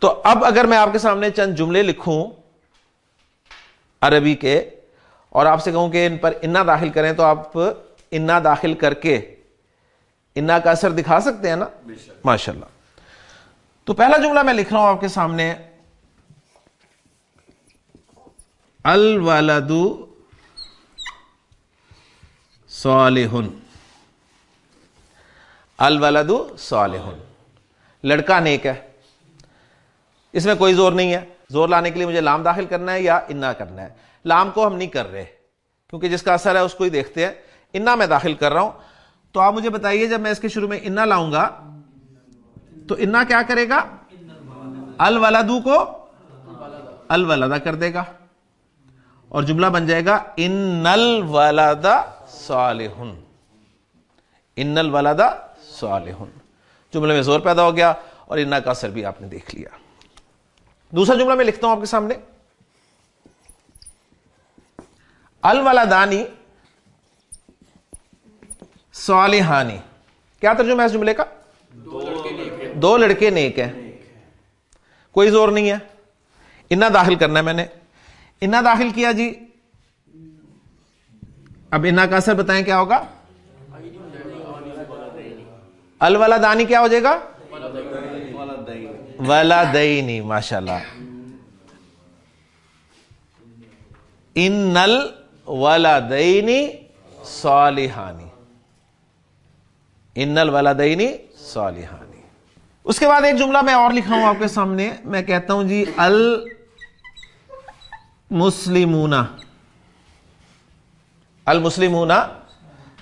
تو اب اگر میں آپ کے سامنے چند جملے لکھوں عربی کے اور آپ سے کہوں کہ ان پر انا داخل کریں تو آپ انا داخل کر کے انا کا اثر دکھا سکتے ہیں نا؟ ماشاء اللہ تو پہلا جملہ میں لکھ رہا ہوں آپ کے سامنے۔ الولد صالح الولد صالح لڑکا نیک ہے۔ اس میں کوئی زور نہیں ہے۔ زور لانے کے لیے مجھے لام داخل کرنا ہے یا انا کرنا ہے۔ لام کو ہم نہیں کر رہے، کیونکہ جس کا اثر ہے اس کو ہی دیکھتے ہیں۔ انا میں داخل کر رہا ہوں۔ تو آپ مجھے بتائیے، جب میں اس کے شروع میں انا لاؤں گا، تو انا کیا کرے گا؟ الولدو کو الولدہ کر دے گا۔ اور جملہ بن جائے گا ان الولد صالح ان الولد صالح جملے میں زور پیدا ہو گیا اور انا کا اثر بھی آپ نے دیکھ لیا۔ دوسرا جملہ میں لکھتا ہوں آپ کے سامنے۔ الولدانی صالحانی۔ کیا ترجمہ ہے اس جملے کا؟ دو لڑکے نیک ہیں۔ کوئی زور نہیں ہے۔ انا داخل کرنا ہے میں نے۔ انا داخل کیا جی؟ اب انا کا اثر بتائیں کیا ہوگا؟ الولدانی کیا ہو جائے گا؟ ولدینی ماشاء اللہ ان الولدینی صالحانی. ان الولدینی صالحانی. اس کے بعد ایک جملہ میں اور لکھا ہوں آپ کے سامنے. میں کہتا ہوں جی المسلمون. المسلمون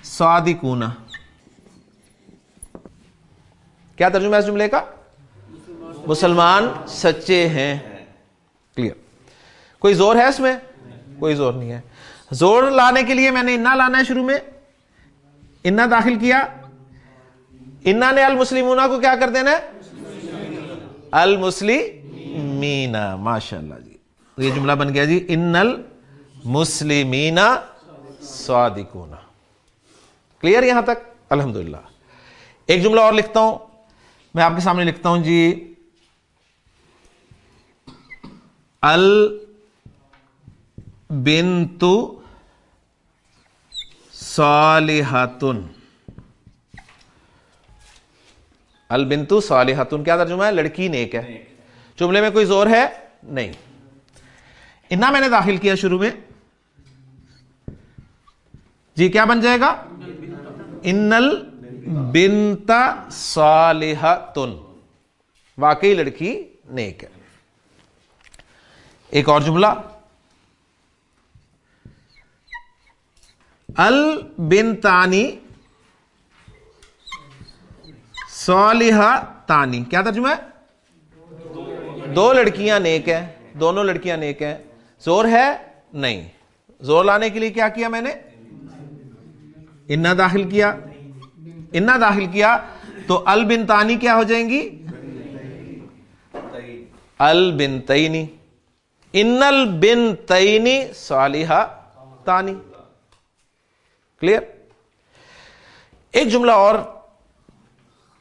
صادقون. کیا ترجمہ ہے اس جملے کا؟ مسلمان سچے ہیں۔ کلیئر کوئی زور ہے اس میں؟ کوئی زور نہیں ہے۔ زور لانے کے لیے میں نے انا لانا ہے شروع میں۔ انا داخل کیا۔ انا نے المسلمون کو کیا کر دینا المسلمین ماشاء اللہ جی۔ یہ جملہ بن گیا جی۔ ان المسلمین صادقون کلیئر یہاں تک؟ الحمدللہ۔ ایک جملہ اور لکھتا ہوں۔ میں آپ کے سامنے لکھتا ہوں جی۔ البنتو صالحتن البنتو صالحتن کیا ترجمہ ہے؟ لڑکی نیک ہے۔ جملے میں کوئی زور ہے؟ نہیں۔ انا میں نے داخل کیا شروع میں۔ جی کیا بن جائے گا؟ ان البنتا صالحتن واقعی لڑکی نیک ہے۔ ایک اور جملہ۔ البنتانی صالحہ تانی کیا ترجمہ ہے؟ دو لڑکیاں نیک ہیں، دونوں لڑکیاں نیک ہیں۔ زور ہے؟ نہیں۔ زور لانے کے لیے کیا کیا میں نے؟ انا داخل کیا۔ انا داخل کیا۔ تو البنتانی کیا ہو جائیں گی؟ البنتینی۔ ان البنتینی صالحہ تانی کلیئر ایک جملہ اور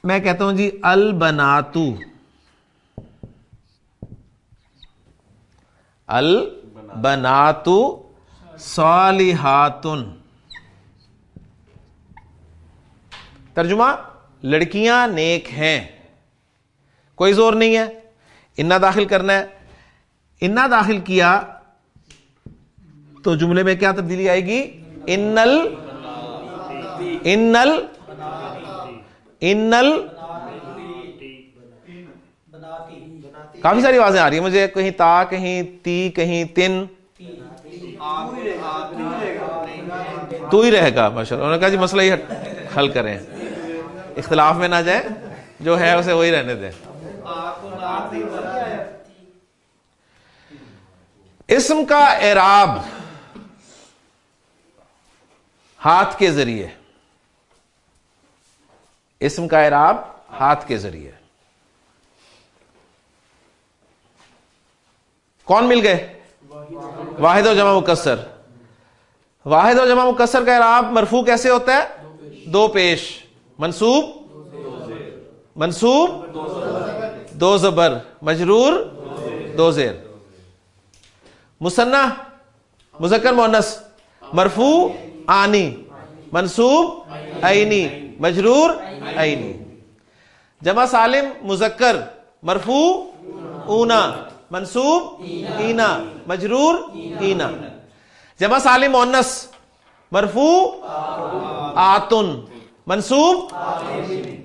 میں کہتا ہوں جی البناتو۔ البناتو صالحاتن۔ ترجمہ، لڑکیاں نیک ہیں۔ کوئی زور نہیں ہے۔ انا داخل کرنا ہے۔ انا داخل کیا تو جملے میں کیا تبدیلی آئے گی؟ انل انل انل کافی ساری آوازیں آ رہی ہیں۔ مجھے کہیں تا، کہیں تی، کہیں تن۔ تو ہی رہے گا، ماشاء اللہ۔ انہوں نے کہا جی مسئلہ ہی حل کریں۔ اختلاف میں نہ جائے جو ہے اسے وہی رہنے دیں۔ اسم کا اعراب ہاتھ کے ذریعے اسم کا اعراب ہاتھ کے ذریعے کون مل گئے؟ واحد و جمع مکسر۔ واحد و جمع مکسر کا اعراب مرفو کیسے ہوتا ہے؟ دو پیش۔ منصوب؟ منصوب؟ دو زبر۔ مجرور؟ دو زیر۔ مسنہ مذکر مونس مرفو آنی منصوب عینی مجرور عینی جمع سالم مذکر مرفو اونا منصوب اینا مجرور اینا جمع سالم مونس مرفو آتن منصوب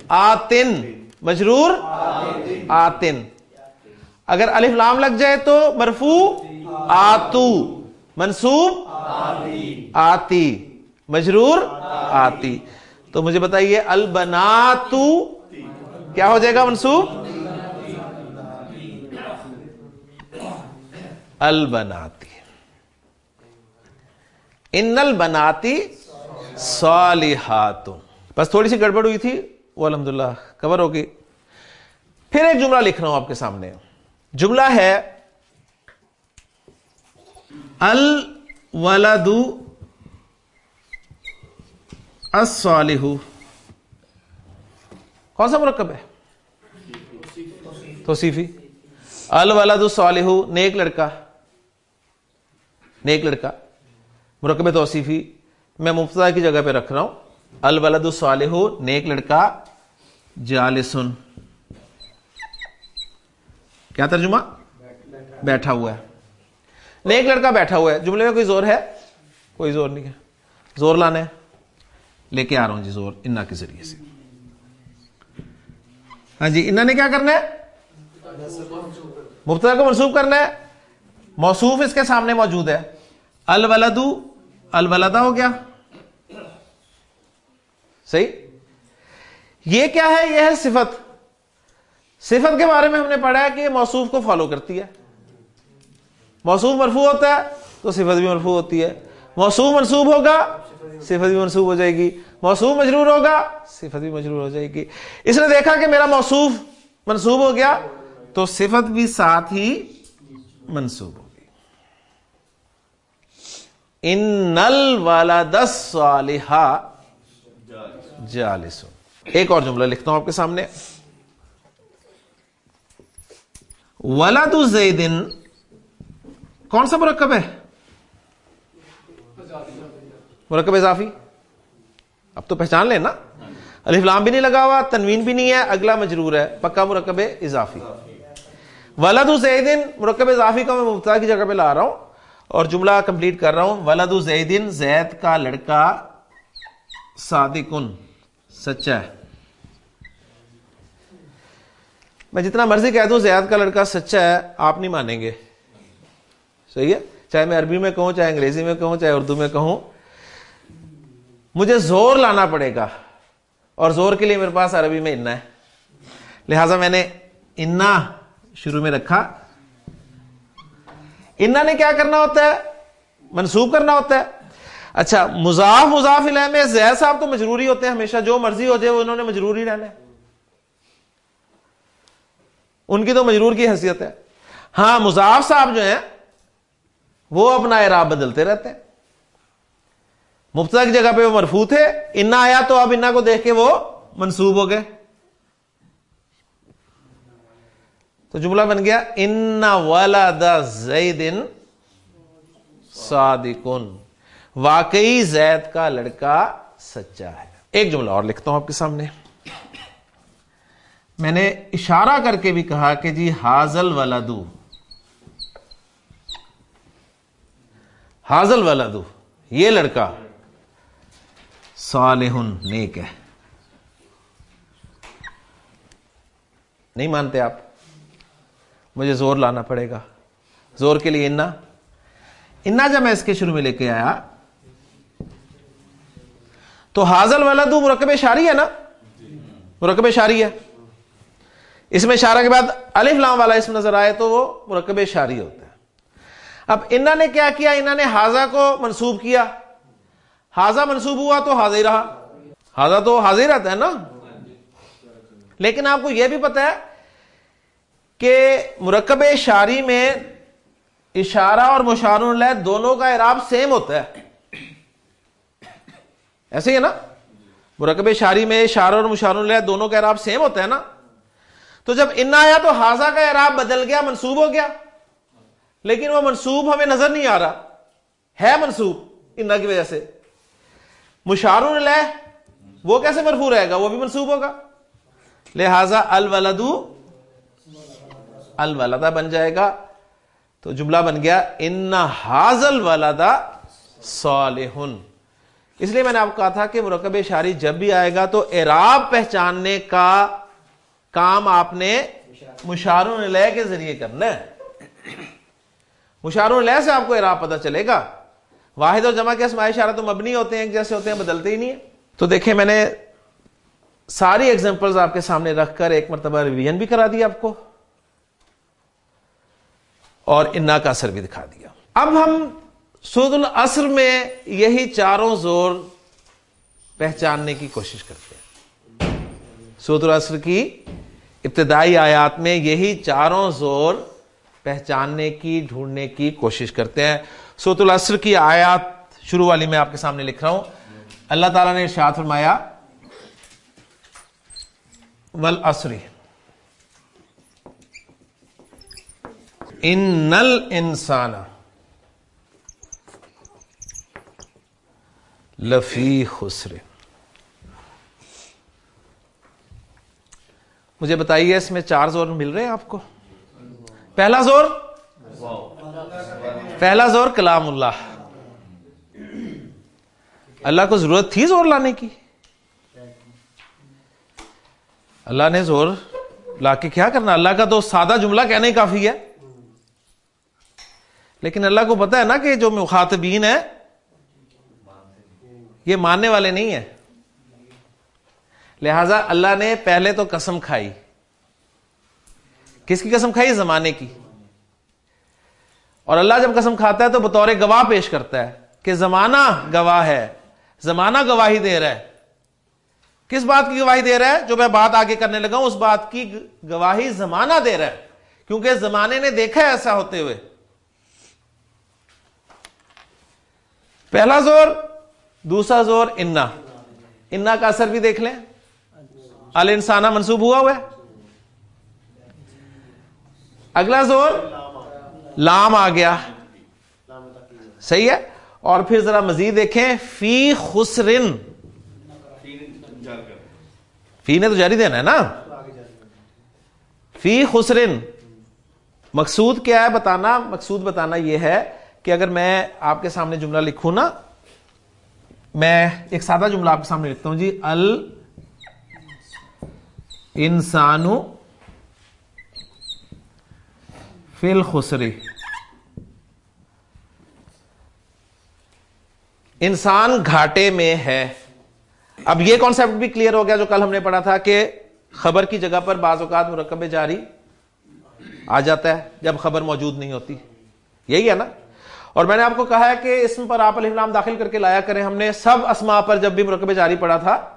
آتن مجرور آتن اگر الف لام لگ جائے تو مرفو آتو، منصوب؟ آتی۔ مجرور؟ آتی۔ تو مجھے بتائیے، البناتو کیا ہو جائے گا منصوب؟ البناتی۔ ان البناتی صالحات بس تھوڑی سی گڑبڑ ہوئی تھی، وہ الحمدللہ کور ہوگی پھر ایک جملہ لکھ رہا ہوں آپ کے سامنے۔ جملہ ہے الولد الصالح کون سا مرکب ہے؟ توصیفی۔ الولد الصالح نیک لڑکا۔ نیک لڑکا۔ مرکب توصیفی۔ میں مفتا کی جگہ پہ رکھ رہا ہوں۔ الولد الصالح نیک لڑکا، جالسن۔ کیا ترجمہ؟ بیٹھا ہوا ہے۔ نیک لڑکا بیٹھا ہوا ہے، جملے میں کوئی زور ہے؟ کوئی زور نہیں ہے۔ زور لانا ہے لے کے آ رہا ہوں جی زور۔ انا کے ذریعے سے۔ ہاں جی انا نے کیا کرنا ہے؟ مبتدا کو منسوخ کرنا ہے۔ موصوف اس کے سامنے موجود ہے۔ الولدو الولدا ہو گیا۔ صحیح؟ یہ کیا ہے؟ یہ ہے صفت۔ صفت کے بارے میں ہم نے پڑھا ہے کہ موصوف کو فالو کرتی ہے۔ موصوف مرفوع ہوتا ہے تو صفت بھی مرفوع ہوتی ہے۔ موصوف منصوب ہوگا، صفت بھی منصوب ہو جائے گی۔ موصوف مجرور ہوگا، صفت بھی مجرور ہو جائے گی۔ اس نے دیکھا کہ میرا موصوف منصوب ہو گیا، تو صفت بھی ساتھ ہی منصوب ہوگی۔ ان نل والا دس صالحہ جالسو ایک اور جملہ لکھتا ہوں آپ کے سامنے۔ ولد زیدن کون سا مرکب ہے؟ مرکب اضافی؟ اب تو پہچان لیں نا۔ الف لام بھی نہیں لگا ہوا، تنوین بھی نہیں ہے، اگلا مجرور ہے، پکا مرکب اضافی۔ ولد زیدن مرکب اضافی کا میں مبتدا کی جگہ پہ لا رہا ہوں اور جملہ کمپلیٹ کر رہا ہوں۔ ولد زیدن زید کا لڑکا صادقن سچا ہے۔ میں جتنا مرضی کہہ دوں زیاد کا لڑکا سچا ہے، آپ نہیں مانیں گے۔ صحیح ہے؟ چاہے میں عربی میں کہوں، چاہے انگریزی میں کہوں، چاہے اردو میں کہوں، مجھے زور لانا پڑے گا۔ اور زور کے لیے میرے پاس عربی میں انا ہے۔ لہذا میں نے انا شروع میں رکھا۔ انا نے کیا کرنا ہوتا ہے؟ منسوخ کرنا ہوتا ہے۔ اچھا مضاف مضاف علیہ میں زیر صاحب تو مجروری ہوتے ہیں ہمیشہ، جو مرضی ہو جائے وہ انہوں نے مجروری رہنا ہے۔ ان کی تو مجرور کی حیثیت ہے۔ ہاں مضاف صاحب جو ہیں وہ اپنا اعراب بدلتے رہتے ہیں۔ مبتدا کی جگہ پہ وہ مرفو تھے انا آیا تو اب انا کو دیکھ کے وہ منسوب ہو گئے۔ تو جملہ بن گیا، ان والا دا صادقن واقعی زید کا لڑکا سچا ہے۔ ایک جملہ اور لکھتا ہوں آپ کے سامنے۔ میں نے اشارہ کر کے بھی کہا کہ جی حاضل ولدو حاضل ولدو یہ لڑکا صالح نیک ہے۔ نہیں مانتے آپ؟ مجھے زور لانا پڑے گا۔ زور کے لیے انا۔ انا جب میں اس کے شروع میں لے کے آیا، تو حاضل ولدو مرکب شاری ہے نا؟ مرکب شاری ہے۔ اس میں اشارہ کے بعد الف لام والا اسم نظر آئے تو وہ مرکب شاری ہوتا ہے۔ اب انہوں نے کیا کیا؟ انہوں نے حاضہ کو منسوب کیا۔ حاضہ منسوب ہوا تو حاضر رہا۔ حاضہ تو حاضر رہتا ہے نا؟ لیکن آپ کو یہ بھی پتا ہے کہ مرکب شاری میں اشارہ اور مشار اللہ دونوں کا اعراب سیم ہوتا ہے۔ ایسے ہی ہے نا؟ مرکب شاری میں اشارہ اور مشار اللہ دونوں کا اعراب سیم ہوتا ہے نا؟ تو جب ان آیا تو ہاضا کا اعراب بدل گیا، منسوب ہو گیا۔ لیکن وہ منسوب ہمیں نظر نہیں آ رہا۔ ہے منسوب ان کی وجہ سے۔ مشارون لہ وہ کیسے مرفو رہے گا؟ وہ بھی منسوب ہوگا۔ لہذا الولدو، الولدہ بن جائے گا۔ تو جملہ بن گیا، ان حاضل ولدا صالح اس لیے میں نے آپ کو کہا تھا کہ مرکب شاری جب بھی آئے گا تو اعراب پہچاننے کا کام آپ نے مشارون لہ کے ذریعے کرنا ہے۔ مشارون لہ سے آپ کو اعراب پتہ چلے گا۔ واحد اور جمع کے اسماعی اشارہ تو مبنی ہوتے ہیں جیسے ہوتے ہیں، بدلتے ہی نہیں ہیں۔ تو دیکھیں، میں نے ساری ایگزامپلز آپ کے سامنے رکھ کر ایک مرتبہ ریویژن بھی کرا دیا آپ کو۔ اور انا کا اثر بھی دکھا دیا۔ اب ہم سود العصر میں یہی چاروں زور پہچاننے کی کوشش کرتے ہیں۔ سود العصر کی ابتدائی آیات میں یہی چاروں زور پہچاننے کی، ڈھونڈنے کی کوشش کرتے ہیں۔ سوت العصر کی آیات شروع والی میں آپ کے سامنے لکھ رہا ہوں۔ اللہ تعالیٰ نے ارشاد فرمایا ول عصری ان نل انسان لفی خسر۔ مجھے بتائیے، اس میں چار زور مل رہے ہیں آپ کو؟ پہلا زور؟ پہلا زور کلام اللہ۔ اللہ کو ضرورت تھی زور لانے کی؟ اللہ نے زور لا کے کیا کرنا؟ اللہ کا تو سادہ جملہ کہنے کافی ہے۔ لیکن اللہ کو پتا ہے نا کہ جو مخاطبین ہے یہ ماننے والے نہیں ہیں۔ لہذا اللہ نے پہلے تو قسم کھائی۔ کس کی قسم کھائی زمانے کی؟ اور اللہ جب قسم کھاتا ہے تو بطور گواہ پیش کرتا ہے کہ زمانہ گواہ ہے، زمانہ گواہی دے رہا ہے۔ کس بات کی گواہی دے رہا ہے؟ جو میں بات آگے کرنے لگا ہوں، اس بات کی گواہی زمانہ دے رہا ہے۔ کیونکہ زمانے نے دیکھا ہے ایسا ہوتے ہوئے۔ پہلا زور، دوسرا زور، انا۔ انا کا اثر بھی دیکھ لیں۔ ال انسانہ منسوب ہوا ہوا ہے۔ اگلا زور لام آ گیا۔ صحیح ہے؟ اور پھر ذرا مزید دیکھیں۔ فی خسرن۔ فی نے تو جاری دینا ہے نا؟ فی خسرن۔ مقصود کیا ہے بتانا؟ مقصود بتانا یہ ہے کہ اگر میں آپ کے سامنے جملہ لکھوں نا، میں ایک سادہ جملہ آپ کے سامنے لکھتا ہوں جی ال انسانو فل خسری انسان گھاٹے میں ہے۔ اب یہ کانسیپٹ بھی کلیئر ہو گیا جو کل ہم نے پڑھا تھا کہ خبر کی جگہ پر بعض اوقات مرکب جاری آ جاتا ہے جب خبر موجود نہیں ہوتی۔ یہی ہے نا؟ اور میں نے آپ کو کہا ہے کہ اسم پر آپ الفلام داخل کر کے لایا کریں۔ ہم نے سب اسما پر جب بھی مرکب جاری پڑا تھا،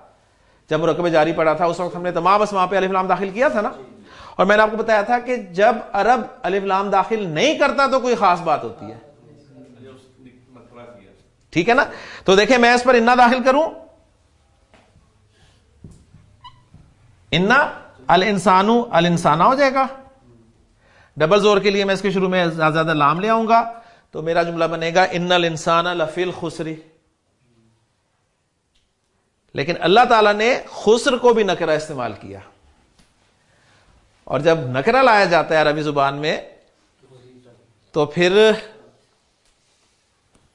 جب مرکب جاری پڑا تھا، اس وقت ہم نے تمام اسما پہ الفلام داخل کیا تھا نا؟ اور میں نے آپ کو بتایا تھا کہ جب عرب الفلام داخل نہیں کرتا تو کوئی خاص بات ہوتی ہے۔ ٹھیک ہے نا؟ تو دیکھیں میں اس پر انا داخل کروں۔ انا الانسانو الانسانہ ہو جائے گا۔ ڈبل زور کے لیے میں اس کے شروع میں زیادہ زیادہ لام لے آؤں گا۔ تو میرا جملہ بنے گا ان الانسان لفیل خسری لیکن اللہ تعالی نے خسر کو بھی نکرا استعمال کیا۔ اور جب نکرا لایا جاتا ہے عربی زبان میں، تو پھر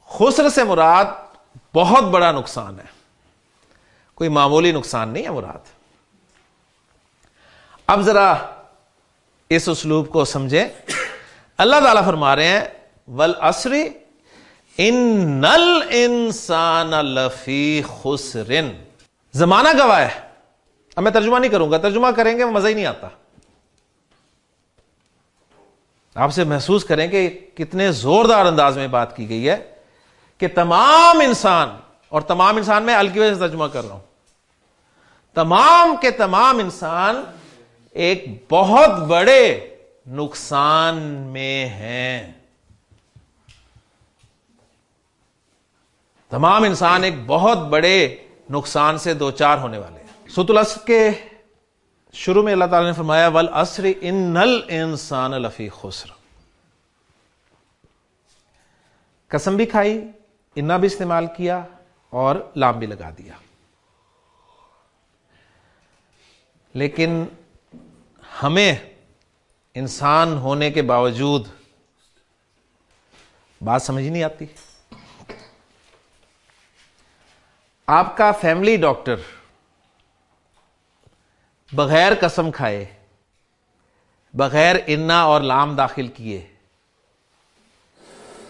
خسر سے مراد بہت بڑا نقصان ہے۔ کوئی معمولی نقصان نہیں ہے مراد۔ اب ذرا اس اسلوب کو سمجھیں۔ اللہ تعالی فرما رہے ہیں ول اسری ان نل انسان لفی خسرن زمانہ گواہ ہے۔ اب میں ترجمہ نہیں کروں گا، ترجمہ کریں گے، مزہ ہی نہیں آتا۔ آپ سے محسوس کریں کہ کتنے زوردار انداز میں بات کی گئی ہے کہ تمام انسان اور تمام انسان میں کی وجہ سے ترجمہ کر رہا ہوں۔ تمام کے تمام انسان ایک بہت بڑے نقصان میں ہیں۔ تمام انسان ایک بہت بڑے نقصان سے دو چار ہونے والے ہیں۔ ستلس کے شروع میں اللہ تعالی نے فرمایا ول اسر ان نل انسان لفی خسر. قسم بھی کھائی، انا بھی استعمال کیا اور لام بھی لگا دیا۔ لیکن ہمیں انسان ہونے کے باوجود بات سمجھ نہیں آتی۔ آپ کا فیملی ڈاکٹر بغیر قسم کھائے، بغیر انا اور لام داخل کیے۔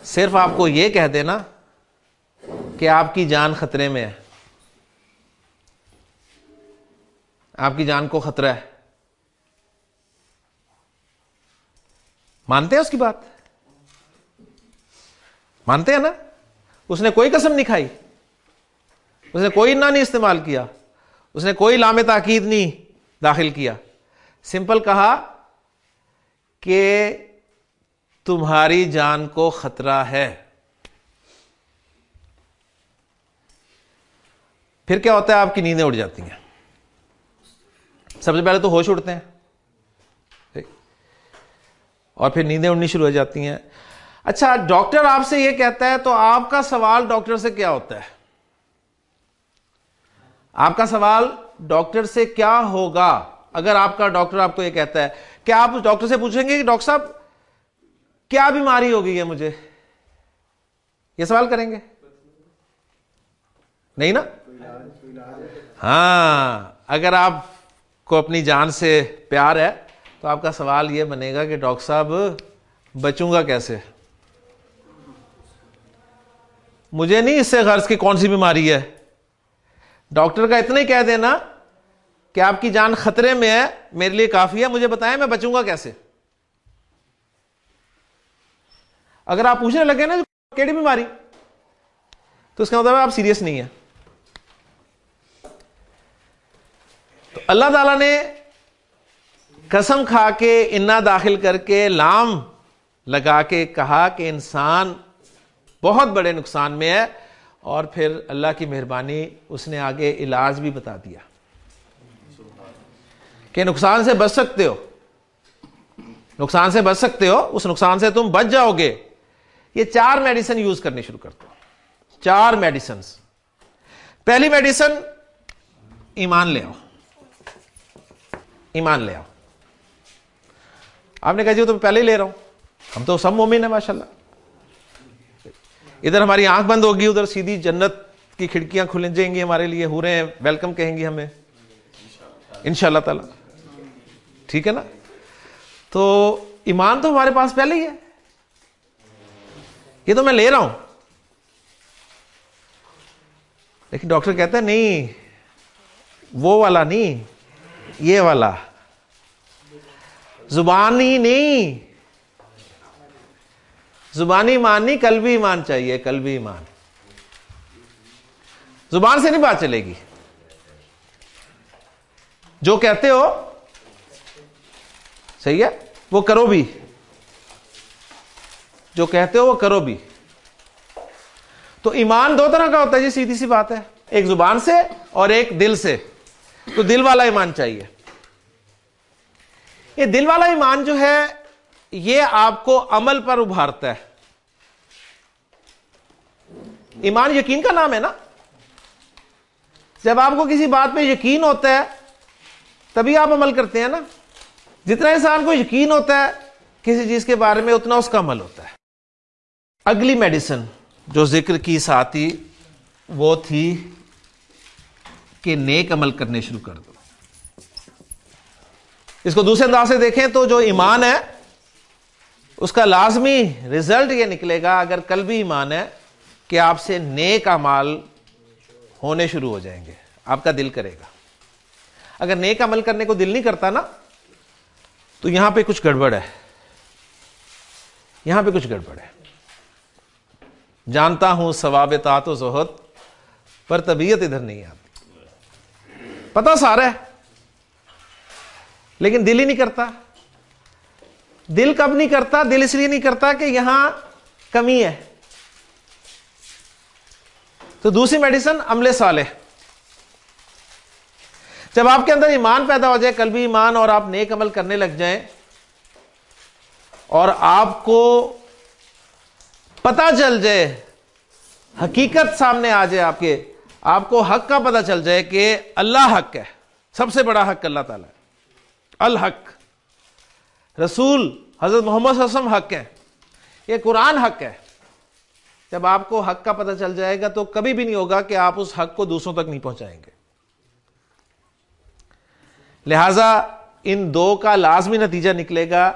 صرف آپ کو یہ کہہ دینا کہ آپ کی جان خطرے میں ہے۔ آپ کی جان کو خطرہ ہے۔ مانتے ہیں اس کی بات؟ مانتے ہیں نا؟ اس نے کوئی قسم نہیں کھائی۔ اس نے کوئی نہ نہیں استعمال کیا۔ اس نے کوئی لام تاکید نہیں۔ داخل کیا۔ سمپل کہا کہ تمہاری جان کو خطرہ ہے۔ پھر کیا ہوتا ہے؟ آپ کی نیندیں اڑ جاتی ہیں۔ سب سے پہلے تو ہوش اڑتے ہیں۔ اور پھر نیندیں اڑنی شروع ہو جاتی ہیں۔ اچھا ڈاکٹر آپ سے یہ کہتا ہے، تو آپ کا سوال ڈاکٹر سے کیا ہوتا ہے؟ آپ کا سوال ڈاکٹر سے کیا ہوگا؟ اگر آپ کا ڈاکٹر آپ کو یہ کہتا ہے، کیا آپ ڈاکٹر سے پوچھیں گے کہ ڈاکٹر صاحب، کیا بیماری ہو گئی ہے مجھے؟ یہ سوال کریں گے؟ نہیں نا؟ ہاں اگر آپ کو اپنی جان سے پیار ہے، تو آپ کا سوال یہ بنے گا کہ ڈاکٹر صاحب، بچوں گا کیسے؟ مجھے نہیں اس سے غرض کی کون سی بیماری ہے۔ ڈاکٹر کا اتنا ہی کہہ دینا کہ آپ کی جان خطرے میں ہے، میرے لیے کافی ہے، مجھے بتائیں میں بچوں گا کیسے؟ اگر آپ پوچھنے لگے نا کیڑی بیماری، تو اس کا مطلب آپ سیریس نہیں ہے تو اللہ تعالی نے قسم کھا کے انا داخل کر کے لام لگا کے کہا کہ انسان بہت بڑے نقصان میں ہے اور پھر اللہ کی مہربانی اس نے آگے علاج بھی بتا دیا۔ کہ نقصان سے بچ سکتے ہو۔ نقصان سے بچ سکتے ہو، اس نقصان سے تم بچ جاؤ گے۔ یہ چار میڈیسن یوز کرنی شروع کرتا چار میڈیسن پہلی میڈیسن ایمان لے آؤ۔ ایمان لے آؤ۔ آپ نے کہا جی تو پہلے ہی لے رہا ہوں۔ ہم تو سب مومن ہیں ماشاء اللہ ادھر ہماری آنکھ بند ہوگی، ادھر سیدھی جنت کی کھڑکیاں کھلیں جائیں گی ہمارے لیے، ہو رہے ہیں ویلکم کہیں گی ہمیں۔ ان شاء اللہ تعالی۔ ٹھیک ہے نا؟ تو ایمان تو ہمارے پاس پہلے ہی ہے۔ یہ تو میں لے رہا ہوں۔ لیکن ڈاکٹر کہتا ہے، نہیں، وہ والا نہیں، یہ والا۔ زبانی نہیں۔ زبانی ایمان نہیں کل بھی ایمان چاہیے کل بھی ایمان۔ زبان سے نہیں بات چلے گی۔ جو کہتے ہو صحیح ہے؟ وہ کرو بھی۔ جو کہتے ہو وہ کرو بھی۔ تو ایمان دو طرح کا ہوتا ہے جی سیدھی سی بات ہے۔ ایک زبان سے اور ایک دل سے۔ تو دل والا ایمان چاہیے۔ یہ دل والا ایمان جو ہے، یہ آپ کو عمل پر ابھارتا ہے۔ ایمان یقین کا نام ہے نا؟ جب آپ کو کسی بات پہ یقین ہوتا ہے، تبھی آپ عمل کرتے ہیں نا۔ جتنا انسان کو یقین ہوتا ہے کسی چیز کے بارے میں، اتنا اس کا عمل ہوتا ہے۔ اگلی میڈیسن جو ذکر کی ساتھی وہ تھی کہ نیک عمل کرنے شروع کر دو۔ اس کو دوسرے انداز سے دیکھیں تو جو ایمان ہے، اس کا لازمی رزلٹ یہ نکلے گا، اگر کل بھی ایمان ہے، کہ آپ سے نیک امال ہونے شروع ہو جائیں گے۔ آپ کا دل کرے گا۔ اگر نیک عمل کرنے کو دل نہیں کرتا نا تو یہاں پہ کچھ گڑبڑ ہے۔ یہاں پہ کچھ گڑبڑ ہے۔ جانتا ہوں ثواب تات و زہد، پر طبیعت ادھر نہیں آتی۔ پتا سارا ہے، لیکن دل ہی نہیں کرتا۔ دل کب نہیں کرتا؟ دل اس لیے نہیں کرتا کہ یہاں کمی ہے۔ تو دوسری میڈیسن عملے صالح۔ جب آپ کے اندر ایمان پیدا ہو جائے، قلبی ایمان اور آپ نیک عمل کرنے لگ جائیں اور آپ کو پتا چل جائے، حقیقت سامنے آ جائے آپ کے، آپ کو حق کا پتا چل جائے کہ اللہ حق ہے، سب سے بڑا حق اللہ تعالیٰ ہے۔ الحق۔ رسول حضرت محمد صلی اللہ علیہ وسلم حق ہے یہ قرآن حق ہے۔ جب آپ کو حق کا پتہ چل جائے گا تو کبھی بھی نہیں ہوگا کہ آپ اس حق کو دوسروں تک نہیں پہنچائیں گے۔ لہذا ان دو کا لازمی نتیجہ نکلے گا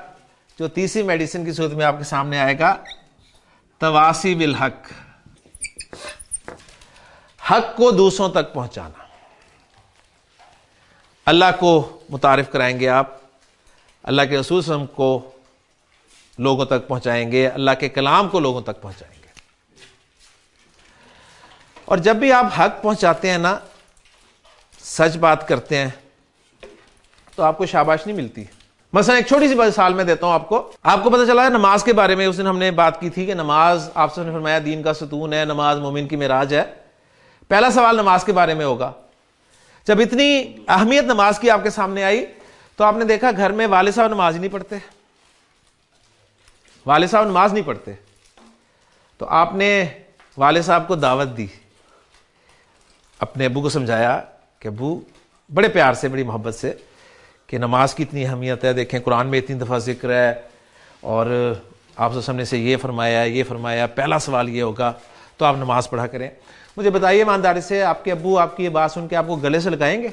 جو تیسری میڈیسن کی صورت میں آپ کے سامنے آئے گا، تواسی بالحق۔ حق کو دوسروں تک پہنچانا۔ اللہ کو متعارف کرائیں گے آپ، اللہ کے رسول وسلم کو لوگوں تک پہنچائیں گے، اللہ کے کلام کو لوگوں تک پہنچائیں گے۔ اور جب بھی آپ حق پہنچاتے ہیں نا، سچ بات کرتے ہیں تو آپ کو شاباش نہیں ملتی۔ مثلا ایک چھوٹی سی مثال میں دیتا ہوں آپ کو۔ آپ کو پتا چلا ہے نماز کے بارے میں اس دن ہم نے بات کی تھی کہ نماز، آپ سے فرمایا دین کا ستون ہے، نماز مومن کی معراج ہے۔ پہلا سوال نماز کے بارے میں ہوگا۔ جب اتنی اہمیت نماز کی آپ کے سامنے آئی تو آپ نے دیکھا گھر میں والد صاحب نماز ہی نہیں پڑھتے۔ والد صاحب نماز نہیں پڑھتے۔ تو آپ نے والد صاحب کو دعوت دی۔ اپنے ابو کو سمجھایا کہ ابو، بڑے پیار سے، بڑی محبت سے کہ نماز کی اتنی اہمیت ہے، دیکھیں قرآن میں اتنی دفعہ ذکر ہے اور آپ سے سامنے سے یہ فرمایا یہ فرمایا، پہلا سوال یہ ہوگا، تو آپ نماز پڑھا کریں۔ مجھے بتائیے ایمانداری سے، آپ کے ابو، آپ کی یہ بات سن کے آپ کو گلے سے لگائیں گے؟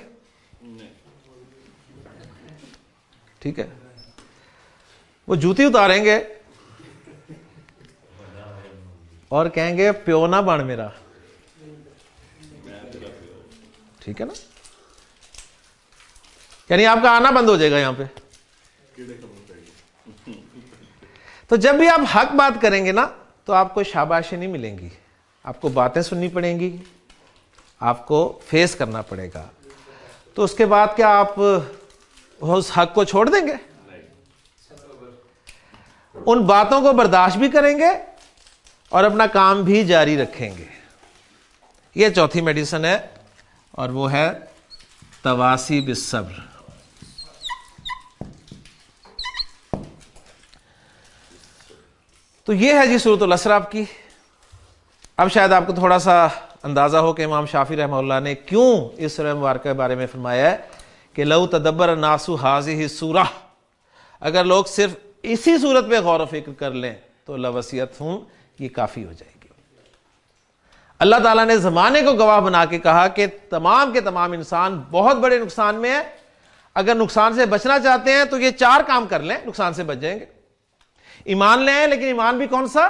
ٹھیک ہے۔ وہ جوتی اتاریں گے۔ اور کہیں گے، پیو نہ بن میرا۔ ٹھیک ہے نا؟ یعنی آپ کا آنا بند ہو جائے گا یہاں پہ۔ تو جب بھی آپ حق بات کریں گے نا، تو آپ کو شاباشیں نہیں ملیں گی۔ آپ کو باتیں سننی پڑیں گی۔ آپ کو فیس کرنا پڑے گا۔ تو اس کے بعد کیا آپ اس حق کو چھوڑ دیں گے؟ ان باتوں کو برداشت بھی کریں گے اور اپنا کام بھی جاری رکھیں گے۔ یہ چوتھی میڈیسن ہے اور وہ ہے تواسی بصبر تو یہ ہے جی صورت الاسراب کی۔ اب شاید آپ کو تھوڑا سا اندازہ ہو کہ امام شافی رحمہ اللہ نے کیوں اس مبارکہ کے بارے میں فرمایا ہے کہ لو تدبر ناسو حاضی سورہ اگر لوگ صرف اسی صورت پہ غور و فکر کر لیں تو لوسیت ہوں، یہ کافی ہو جائے گی۔ اللہ تعالیٰ نے زمانے کو گواہ بنا کے کہا کہ تمام کے تمام انسان بہت بڑے نقصان میں ہیں۔ اگر نقصان سے بچنا چاہتے ہیں تو یہ چار کام کر لیں، نقصان سے بچ جائیں گے۔ ایمان لیں لیکن ایمان بھی کون سا؟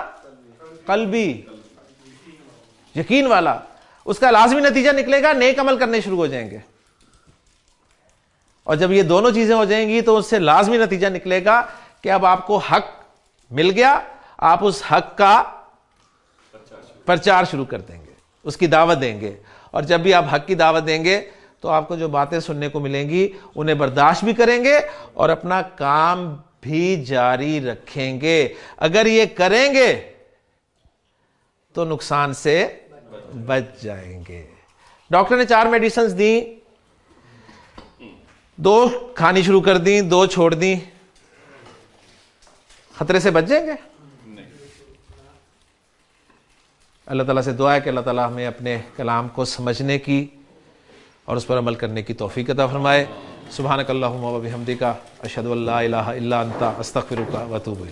قلبی۔ یقین والا۔ اس کا لازمی نتیجہ نکلے گا، نیک عمل کرنے شروع ہو جائیں گے۔ اور جب یہ دونوں چیزیں ہو جائیں گی، تو اس سے لازمی نتیجہ نکلے گا کہ اب آپ کو حق مل گیا، آپ اس حق کا پرچار شروع کر دیں گے، اس کی دعوت دیں گے۔ اور جب بھی آپ حق کی دعوت دیں گے، تو آپ کو جو باتیں سننے کو ملیں گی، انہیں برداشت بھی کریں گے اور اپنا کام بھی جاری رکھیں گے۔ اگر یہ کریں گے تو نقصان سے بچ جائیں گے۔ ڈاکٹر نے چار میڈیسنز دی دو کھانی شروع کر دی دو چھوڑ دی خطرے سے بچ جائیں گے؟ اللہ تعالیٰ سے دعا ہے کہ اللہ تعالیٰ ہمیں اپنے کلام کو سمجھنے کی اور اس پر عمل کرنے کی توفیق عطا فرمائے۔ سبحانک اللہم و بحمدکا اشہدو اللہ الہ الا انتا استغفرک و اتوب